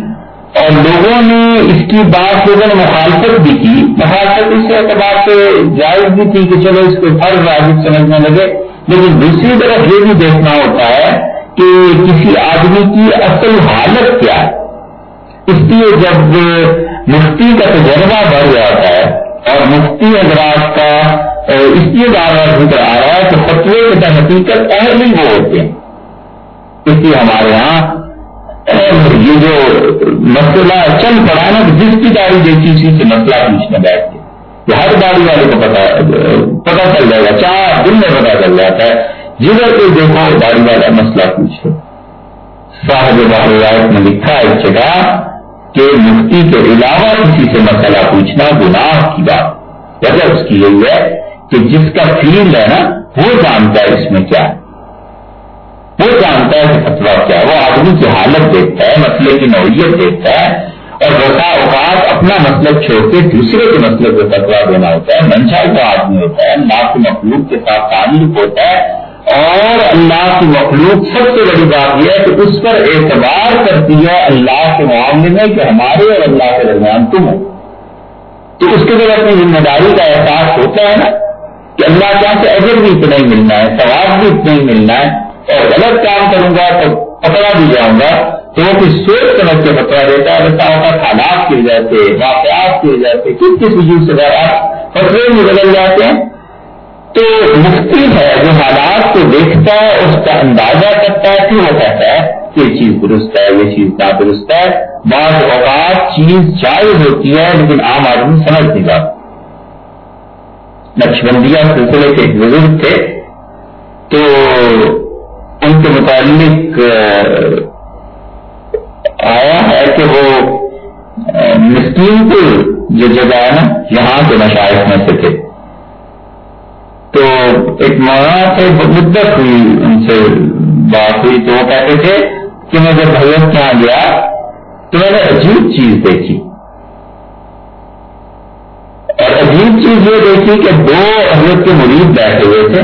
اور لوگوں نے اس کی بات لوگوں نے مخالفت بھی کی، مخالفت اس اعتبار سے جائز بھی تھی کہ چلو اس کو ہر واجب سمجھنے لگے۔ لیکن دوسری طرف یہ بھی دیکھنا ہوتا ہے کہ کسی آدمی کی اصل حالت کیا ہے۔ اس لیے جب مفتی کا تجربہ بڑھ جاتا ہے اور مفتی حضرات کا اس لیے بار بار ذکر آ رہا ہے کہ فتوے کے حقیقت اہم ہی وہ ہوتے ہیں۔ اس لیے ہمارے یہاں یہ جو مسئلہ چل پڑا نا جس کی داڑھی دیکھی اسی سے مسئلہ پوچھنے بیٹھ کے یہ ہر داڑھی والے کو پتا پتا چل جائے گا، چار دن میں پتا چل جاتا ہے۔ جدھر کوئی دیکھو داڑھی والا مسئلہ پوچھو۔ صاحب روایت میں لکھا ہے جگہ کہ مفتی کے علاوہ کسی سے مسئلہ پوچھنا گناہ کی بات۔ وجہ اس کی یہی ہے کہ جس کا فیلڈ ہے نا، وہ جانتا ہے اس میں کیا ہے۔ وہ جانتا ہے کہ فتوا کیا وہ آدمی کی حالت دیکھتا ہے، مسئلے کی نوعیت دیکھتا ہے اور بسا اوقات اپنا مطلب چھوڑ کے دوسرے کے مسئلے کو فتوا دینا ہوتا ہے۔ منشا کا آدمی ہوتا ہے، اللہ کی مخلوق کے ساتھ تعلق ہوتا ہے اور اللہ کی مخلوق سب سے بڑی بات یہ ہے کہ اس پر اعتبار کرتی ہے اللہ کے معاملے میں کہ ہمارے اور اللہ کے درمیان تم ہو۔ تو اس کے بعد اپنی ذمہ داری کا احساس ہوتا ہے نا کہ اللہ کیا سے اجر بھی اتنا ہی ملنا ہے، ثواب بھی اتنا ہی ملنا ہے۔ اور غلط کام کروں گا تو پکڑا بھی جاؤں گا، تو وہ کچھ سوچ سمجھ کے پکڑا دیتا ہے، بتا ہوتا حالات کی وجہ سے واقعات کی وجہ سے کس کس وجود سے فصلے میں بدل جاتے ہیں۔ تو مفتی ہے جو حالات کو دیکھتا ہے، اس کا اندازہ کرتا ہے، پھر وہ کہتا ہے کہ یہ چیز درست ہے، یہ چیز نہ درست ہے۔ بعض اوقات چیز جائز ہوتی ہے، لیکن عام آدمی سمجھ نہیں پاتا۔ نقشبندیہ سلسلے کے بزرگ تھے، تو ان کے متعلق آیا ہے کہ وہ مسکین پور جو جگہ ہے نا یہاں کے مشاعر میں سے تھے۔ تو ایک مولانا سے مدت ہوئی ان سے بات ہوئی، تو وہ کہتے تھے کہ میں جب بھگت کے یہاں گیا تو میں نے عجیب چیز دیکھی۔ اور عجیب چیز یہ دیکھی کہ دو حضرت کے مریض بیٹھے ہوئے تھے،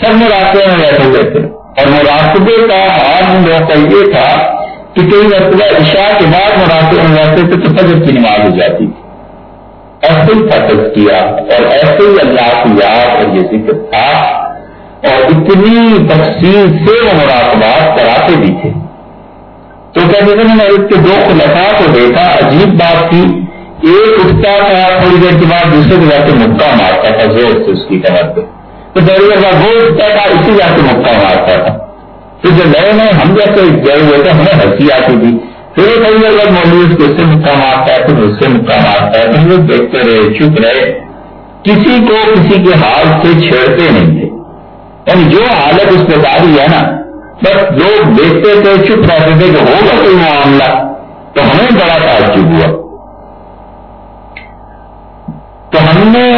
سب راستے میں بیٹھے ہوئے تھے۔ اور مراقبے کا عام موقع یہ تھا کہ کئی مرتبہ عشاء کے بعد مراقبے میں جاتے تھے تو فجر کی نماز ہو جاتی۔ تھی ایسے ہی فتح کیا اور ایسے ہی اللہ کی یاد اور یہ ذکر تھا۔ اور اتنی تفصیل سے وہ مراقبات کراتے بھی تھے۔ تو کہتے تھے میں نے اس کے دو خلفا کو دیکھا، عجیب بات تھی، ایک اٹھتا تھا، تھوڑی دیر کے بعد دوسرے کے جا کے مکہ مارتا تھا، زور سے اس کی کمر پہ تو ڈریور کا وہ اٹھتا تھا اس ہنسی جا کے مکہ تھا۔ تو جو نئے نئے ہم جیسے گئے ہوئے تھے ہمیں ہنسی آتی تھی۔ پھر کئی اگر مولوی اس کو اس سے مکہ مارتا ہے، پھر اس سے مکہ مارتا ہے، پھر وہ دیکھتے رہے، چپ رہے۔ کسی کو کسی کے حال سے چھیڑتے نہیں تھے۔ یعنی جو حالت اس پہ داری ہے نا، بس لوگ دیکھتے تھے، چپ رہتے تھے کہ ہوگا کوئی معاملہ۔ تو ہمیں بڑا تعجب ہوا۔ تو ہم نے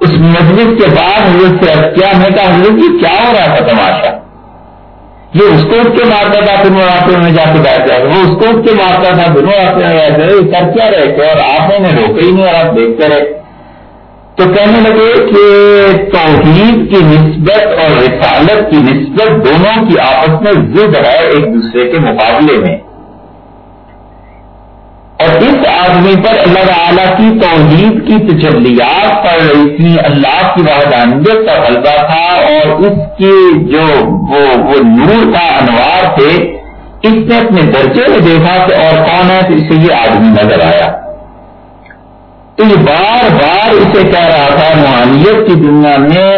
اس مجلس کے بعد حضرت سے کیا میں کہا، حضرت جی کیا ہو رہا تھا تماشا؟ یہ اس کو اس کے مارتا تھا پھر مواقع میں جا کے بیٹھ جائے وہ اس کو اس کے مارتا تھا پھر مواقع میں بیٹھ جائے کر کیا رہے تھے اور آپ نے روکے ہی نہیں اور آپ دیکھتے رہے۔ تو کہنے لگے کہ توحید کی نسبت اور رسالت کی نسبت دونوں کی آپس میں ضد ہے ایک دوسرے کے مقابلے میں۔ اور اس آدمی پر اللہ تعالیٰ کی توحید کی تجلیات پڑ رہی اللہ کی وحدانیت کا غلبہ تھا اور اس کے جو وہ وہ نور کا انوار تھے، اس نے اپنے درجے میں دیکھا کہ اور کون ہے تو اسے یہ آدمی نظر آیا۔ تو یہ بار بار اسے کہہ رہا تھا روحانیت کی دنیا میں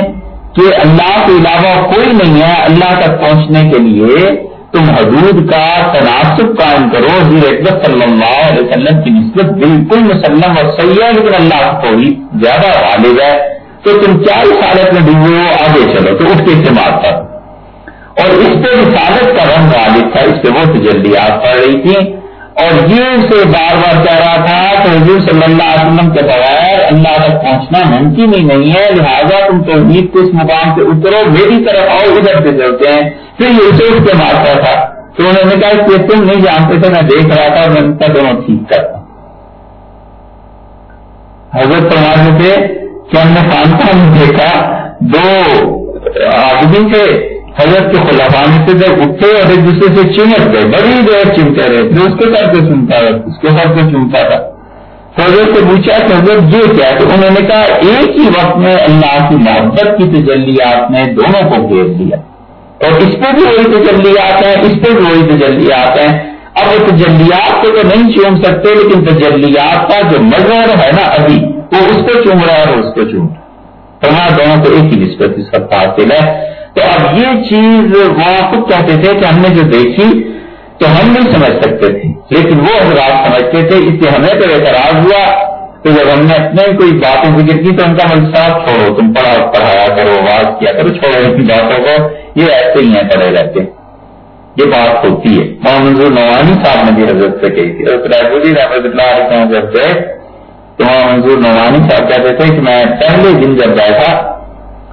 کہ اللہ کے علاوہ کوئی نہیں ہے، اللہ تک پہنچنے کے لیے تم حدود کا تناسب قائم کرو، حضور اکبر صلی اللہ علیہ وسلم کی نسبت بالکل مسلم اور صحیح ہے، لیکن اللہ کو ہی زیادہ غالب ہے۔ تو تم چالیس حالت میں ڈوبو، آگے چلو، تو اس کے استعمال کر اور اس پہ رسالت کا رنگ غالب تھا، اس پہ وہ تجلیات پڑ رہی تھی اور یہ اسے بار بار کہہ رہا تھا کہ حضور صلی اللہ علیہ وسلم کے بغیر اللہ تک پہنچنا ممکن ہی نہیں ہے، لہٰذا تم توحید کو اس مقام سے اترو، میری طرف آؤ، ادھر سے چلتے ہیں۔ پھر یہ اسے اس کے مارتا تھا۔ تو انہوں نے کہا کہ تم نہیں جانتے تھے، میں دیکھ رہا تھا اور میں ان کا دونوں ٹھیک کرتا حضرت فرمانے تھے کہ ہم نے خانقاہ میں دیکھا، دو آدمی تھے، حضرت کے خلافان سے جب اٹھے اور ایک دوسرے سے چمٹ گئے بڑی دیر چمتے رہے، پھر اس کے سر سے سنتا رہا، اس کے سر سے چمتا تھا۔ حضرت سے پوچھا کہ حضرت یہ کیا؟ تو انہوں نے کہا، ایک ہی وقت میں اللہ کی محبت کی تجلیات نے دونوں کو گھیر دیا۔ اور اس پہ بھی وہی تجلیات ہیں، اس پہ بھی وہی تجلیات ہیں۔ اب وہ تجلیات کو تو نہیں چوم سکتے، لیکن تجلیات کا جو مظہر ہے نا ابھی، وہ اس کو چوم رہا ہے اور اس کو چوم رہا ہے۔ دونوں کو ایک ہی نسبت اس کا حاصل ہے۔ تو اب یہ چیز وہاں خود کہتے تھے کہ ہم نے جو دیکھی تو ہم نہیں سمجھ سکتے تھے، لیکن وہ حضرات سمجھتے تھے، اس سے ہمیں تو اعتراض ہوا تو جب ہم نے اپنے کوئی باتیں ذکر کی تو ان کا صاحب چھوڑو، تم پڑھا پڑھایا کرو، آواز کیا کرو، چھوڑو ان کی باتوں کو۔ یہ ایسے ہی ہیں پڑے رہتے ہیں۔ یہ بات ہوتی ہے۔ محمد نوانی صاحب نے بھی حضرت سے کہی تھی۔ حضرت رحمت اللہ علیہ جب گئے تو محمد منظور نوانی صاحب کہتے تھے کہ میں پہلے دن جب بیٹھا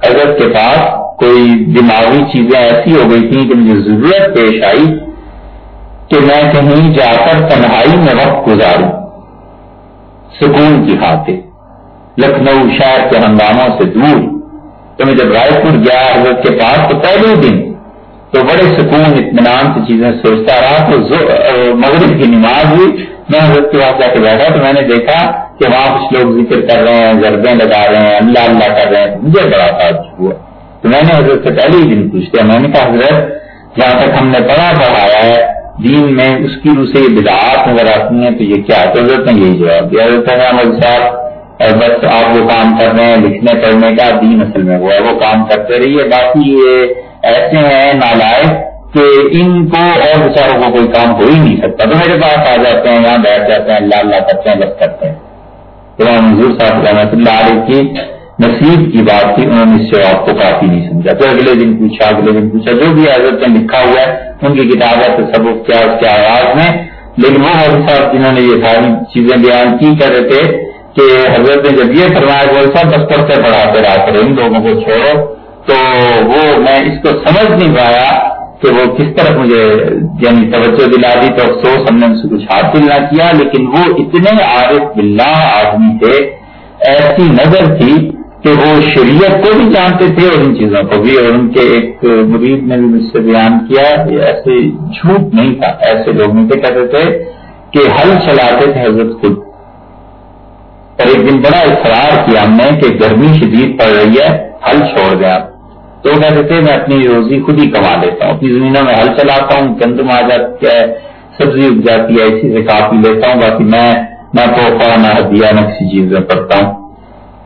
حضرت کے پاس کوئی دماغی چیزیں ایسی ہو گئی تھیں کہ مجھے ضرورت پیش آئی کہ میں کہیں جا کر تنہائی میں وقت گزاروں۔ سکون کی خاطر۔ لکھنؤ شہر کے ہنگاموں سے دور۔ تو میں جب رائے پور گیا حضرت کے پاس تو پہلے دن تو بڑے سکون، اطمینان سے چیزیں سوچتا رہا۔ تو مغرب کی نماز ہوئی۔ میں حضرت کے پاس جا کے بیٹھا تو میں نے دیکھا کہ وہاں کچھ لوگ ذکر کر رہے ہیں، گردیں لگا رہے ہیں، اللہ اللہ کر رہے ہیں۔ مجھے بڑا تعجب ہوا۔ تو میں نے حضرت سے پہلے ہی دن پوچھ لیا میں نے کہا، حضرت، جہاں تک ہم نے پڑھا پڑھایا ہے، دین میں اس کی روح سے یہ بدعات نظر آتی ہیں تو یہ کیا؟ تو حضرت نے یہی جواب دیا۔ حضرت صاحب اور بس آپ وہ کام کر رہے ہیں لکھنے پڑھنے کا، دین اصل میں وہ ہے، وہ کام کرتے رہیے۔ باقی یہ ایسے ہیں نالائق کہ ان کو اور بچاروں کو کوئی کام ہو ہی نہیں سکتا۔ تو میرے پاس آ جاتے ہیں، یہاں بیٹھ جاتے ہیں اللہ اللہ کرتے ہیں بس کرتے ہیں۔ تو منظور صاحب رحمۃ اللہ علیہ کی نصیب کی بات تھی، انہوں نے اس سے آپ کو کافی نہیں سمجھا۔ تو اگلے دن پوچھا، اگلے دن پوچھا، جو بھی حضرت نے لکھا ہوا ہے، ان کی کتاب ہے سب کیا، اس کے آواز میں۔ لیکن وہ حضرت صاحب جنہوں نے یہ ساری چیزیں بیان کی کر رہے تھے کہ حضرت نے جب یہ فرمایا وہ سب دفتر سے پڑھاتے رہا کرو ان لوگوں کو چھوڑو۔ تو وہ میں اس کو سمجھ نہیں پایا کہ وہ کس طرح مجھے یعنی توجہ دلا دی تو افسوس ہم نے ان سے کچھ حاصل نہ کیا، لیکن وہ اتنے عارف باللہ آدمی تھے، ایسی نظر تھی کہ وہ شریعت کو بھی جانتے تھے اور ان چیزوں کو بھی۔ اور ان کے ایک مرید نے بھی مجھ سے بیان کیا ایسے جھوٹ نہیں تھا۔ ایسے لوگ نہیں تھے کہتے تھے کہ حل چلاتے تھے حضرت خود۔ اور ایک دن بڑا اصرار کیا ہم نے کہ گرمی شدید پڑ رہی ہے، ہل چھوڑ دیں آپ تو کہتے تھے، میں اپنی روزی خود ہی کما لیتا ہوں، اپنی زمینوں میں ہل چلاتا ہوں، گندم آ جاتی ہے، سبزی اگ جاتی ہے، اسی سے کافی لیتا ہوں، باقی میں نہ توحفہ، نہ ہدیہ، نہ کسی چیز میں پڑھتا ہوں۔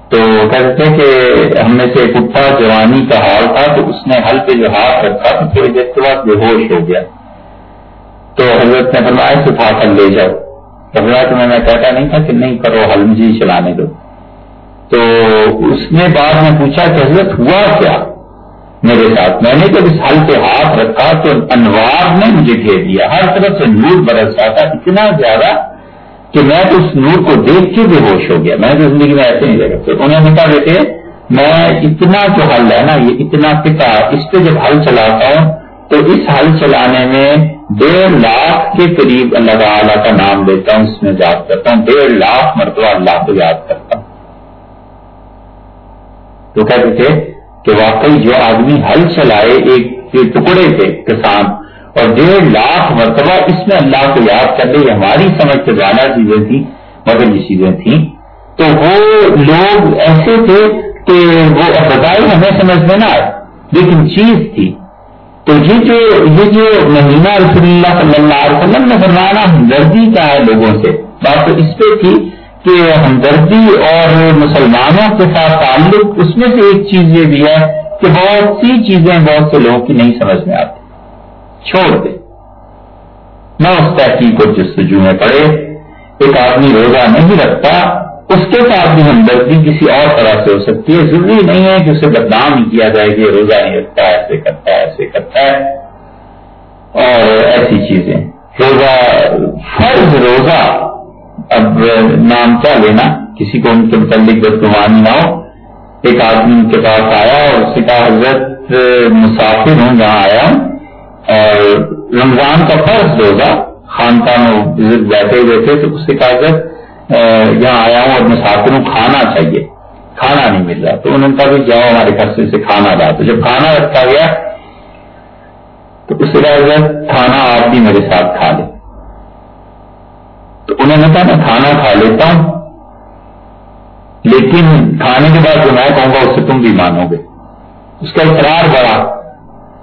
تو کہتے تھے کہ ہم میں سے ایک اٹھا، جوانی کا حال تھا، تو اس نے حل پہ جو ہاتھ رکھا، تو تھوڑی دیر کے بعد بے ہوش ہو گیا۔ تو حضرت نے فرمایا سے اٹھا کر لے جاؤ۔ فرمایا تو میں کہتا نہیں تھا کہ نہیں کرو حل مجھے چلانے دو۔ تو اس نے بعد میں پوچھا کہ حضرت ہوا کیا؟ میرے ساتھ میں نے جب اس حل پہ ہاتھ رکھا تو انوار نے مجھے گھیر دیا ہر طرف سے نور برس رہا تھا، اتنا زیادہ کہ میں تو اس نور کو دیکھ کے بے ہوش ہو گیا۔ میں تو زندگی میں ایسے نہیں دیکھتے انہوں نے کہا، بیٹے، میں اتنا جو حل ہے نا، یہ اتنا پتا، اس پہ جب حل چلاتا ہوں تو اس حل چلانے میں ڈیڑھ لاکھ کے قریب اللہ تعالیٰ کا نام دیتا ہوں، اس میں یاد کرتا ہوں، ڈیڑھ لاکھ مرتبہ اللہ کو یاد کرتا ہوں۔ تو کہتے تھے کہ واقعی جو آدمی ہل چلائے ایک ٹکڑے تھے کسان، اور ڈیڑھ لاکھ مرتبہ اس میں اللہ کو یاد کر لے ہماری سمجھ سے زیادہ چیزیں تھیں، مگر یہ چیزیں تھیں۔ تو وہ لوگ ایسے تھے کہ وہ بتائی ہمیں سمجھ میں نہ آئے، لیکن چیز تھی۔ تو یہ جو یہ جو مہینہ رسول اللہ صلی اللہ علیہ وسلم نے فرمانا ہمدردی کا ہے لوگوں سے، بات تو اس پہ تھی کہ ہمدردی اور مسلمانوں کے ساتھ تعلق اس میں سے ایک چیز یہ بھی ہے کہ بہت سی چیزیں بہت سے لوگوں کی نہیں سمجھ میں آتی۔ چھوڑ دے۔ نہ اس تحقیق کو جستجو میں پڑے۔ ایک آدمی روزہ نہیں رکھتا اس کے ساتھ بھی ہمدردی کسی اور طرح سے ہو سکتی ہے۔ ضروری نہیں ہے کہ اسے بدنام ہی کیا جائے کہ روزہ نہیں رکھتا ایسے کرتا ہے ایسے کرتا ہے۔ اور ایسی چیزیں۔ روزہ، فرض روزہ۔ اب نام کیا لینا؟ کسی کو ان کے متعلق بدگمانی نہ ہو۔ ایک آدمی ان کے پاس آیا اور اس سے کہا، حضرت، مسافر ہوں جہاں آیا اور رمضان کا فرض ہوگا خانقاہ میں بزرگ بیٹھے ہوئے تھے تو اس سے کہا، حضرت یہاں آیا ہوں اور مسافر کھانا چاہیے۔ کھانا نہیں مل رہا۔ تو انہوں نے کہا کہ جاؤ ہمارے خرچے سے کھانا لا تو جب کھانا رکھا گیا، تو اس سے کہا کھانا آپ بھی میرے ساتھ کھا لیں۔ تو انہوں نے کہا، میں کھانا کھا لیتا ہوں۔ لیکن کھانے کے بعد جو میں کہوں گا، اس سے تم بھی مانو گے اس کا اقرار بڑا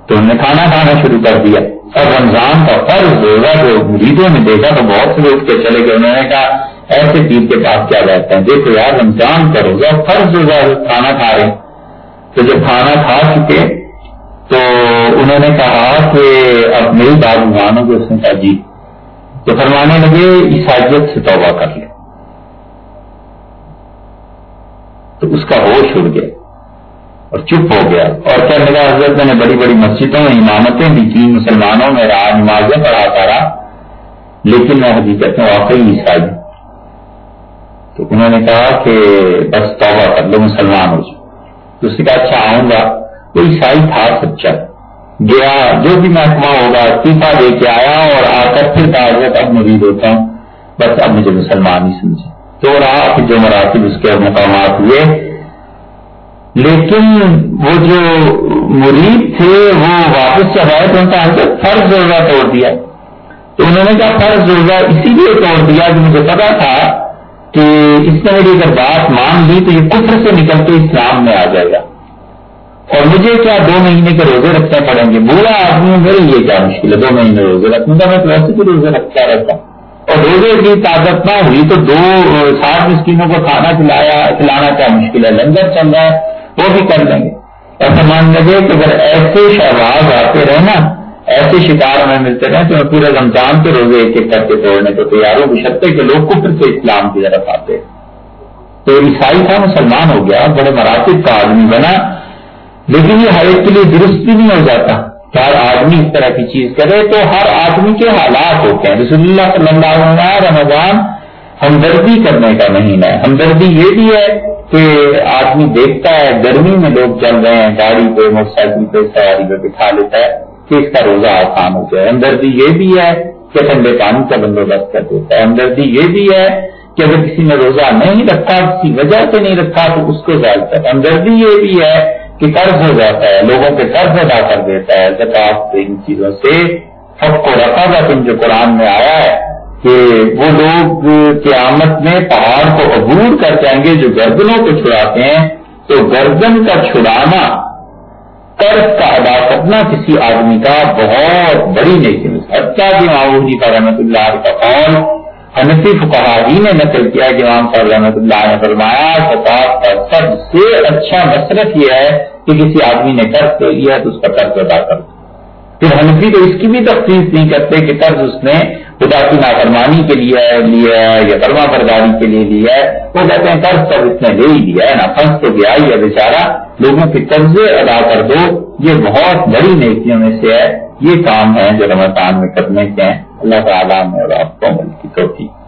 تو انہوں نے کھانا کھانا شروع کر دیا۔ اور رمضان کا فرض ہوگا جو مریدوں نے دیکھا، تو بہت سے لوگ کے چلے گئے۔ انہوں نے کہا ایسے پیر کے پاس کیا رہتا ہے دیکھو یار، رمضان کا روزہ فرض ہوگا کھانا کھا رہے تو جب کھانا کھا چکے، تو انہوں نے کہا کہ اب میری بات مانو گے اس نے کہا جی۔ تو فرمانے لگے، عیسائیت سے توبہ کر لے۔ تو اس کا ہوش اڑ گیا اور چپ ہو گیا۔ اور کیا میرا حضرت میں نے بڑی بڑی مسجدوں میں امامتیں بھی کی، مسلمانوں میں رہا نمازیں پڑھاتا رہا لیکن میں حقیقت میں واقعی عیسائی تو انہوں نے کہا کہ بس توبہ کر لو، مسلمان ہو جاؤ۔ تو اس نے کہا اچھا آؤں گا۔ وہ عیسائی تھا، سچا۔ گیا، جو بھی محکمہ ہوگا استعفا دے کے آیا اور آ کر پھر تعزت اب مرید ہوتا ہوں۔ بس اب مجھے مسلمان ہی سمجھے۔ تو رہا کہ جو مراتب اس کے مقامات ہوئے۔ لیکن وہ جو مرید تھے، وہ واپس جب آئے تو ان کا فرض روزہ توڑ دیا۔ تو انہوں نے کہا، فرض روزہ اسی لیے توڑ دیا کہ مجھے پتا تھا کہ اس نے میری اگر بات مان لی تو یہ کفر سے نکل کے اسلام میں آ جائے گا۔ اور مجھے کیا دو مہینے کے روزے رکھنے پڑیں گے؟ بوڑھا آدمی میرے لیے کیا مشکل ہے؟ دو مہینے روزے رکھنے کا میں تو ویسے بھی روزے رکھتا رہتا ہوں۔ اور روزے کی طاقت نہ ہوئی تو دو سات مسکینوں کو کھانا کھلایا، کھلانا کیا مشکل ہے؟ لنگر چل رہا ہے، وہ بھی کر لیں گے۔ ایسا مان لگے کہ اگر ایسے شہباز آتے رہے نا ایسے شکار ہمیں ملتے رہے تو میں پورے رمضان کے روزے ایک ایک کر کے توڑنے کو تیار ہو سکتے کہ لوگ کفر سے اسلام کی طرف آتے تو عیسائی تھا، مسلمان ہو گیا، بڑے مراتب کا آدمی بنا، لیکن یہ ہر ایک کے لیے درست بھی نہیں ہو جاتا۔ کہ ہر آدمی اس طرح کی چیز کرے تو ہر آدمی کے حالات ہوتے ہیں رسول اللہ صلی اللہ علیہ وسلم رمضان ہمدردی کرنے کا مہینہ ہے۔ ہمدردی یہ بھی ہے کہ آدمی دیکھتا ہے، گرمی میں لوگ چل رہے ہیں، گاڑی پہ، موٹر سائیکل پہ، سواری پہ بٹھا لیتا ہے۔ کہ اس کا روزہ آسان ہو جائے ہمدردی یہ بھی ہے کہ ٹھنڈے پانی کا بندوبست کر دیتا ہے ہمدردی یہ بھی ہے کہ اگر کسی نے روزہ نہیں رکھا، کسی وجہ سے نہیں رکھا، تو اس کو زیادہ ہمدردی یہ بھی ہے کہ قرض ہو جاتا ہے، لوگوں کے قرض ادا کر دیتا ہے۔ زکات ان چیزوں سے سب کو رکھا گا تم جو قرآن میں آیا ہے کہ وہ لوگ قیامت میں پہاڑ کو عبور کر جائیں گے جو گردنوں کو چھڑاتے ہیں۔ تو گردن کا چھڑانا قرض کا ادا کرنا کسی آدمی کا بہت بڑی نیکی مثال کیا کہ معاوضی جی کا رحمت اللہ کا قول حنفی فقہی نے نقل کیا کہ امام صاحب رحمۃ اللہ نے فرمایا زکات کا سب سے اچھا مصرف یہ ہے کہ کسی آدمی نے قرض لے لیا تو اس کا قرض ادا کر دو پھر حنفی تو اس کی بھی تفصیل نہیں کرتے کہ قرض اس نے خدا کی نافرمانی کے لیے لیا ہے، یا کرما برداری کے لیے لیا ہے۔ وہ کہتے ہیں قرض سب اس نے لے ہی لیا ہے نا پھنس تو گیا ہی ہے، بیچارہ۔ لوگوں کے قرضے ادا کر دو۔ یہ بہت بڑی نیکیوں میں سے ہے۔ یہ کام ہے جو رمضان میں کرنے کے ہیں۔ اللہ تعالیٰ میں اور آپ کو عمل کی توفیق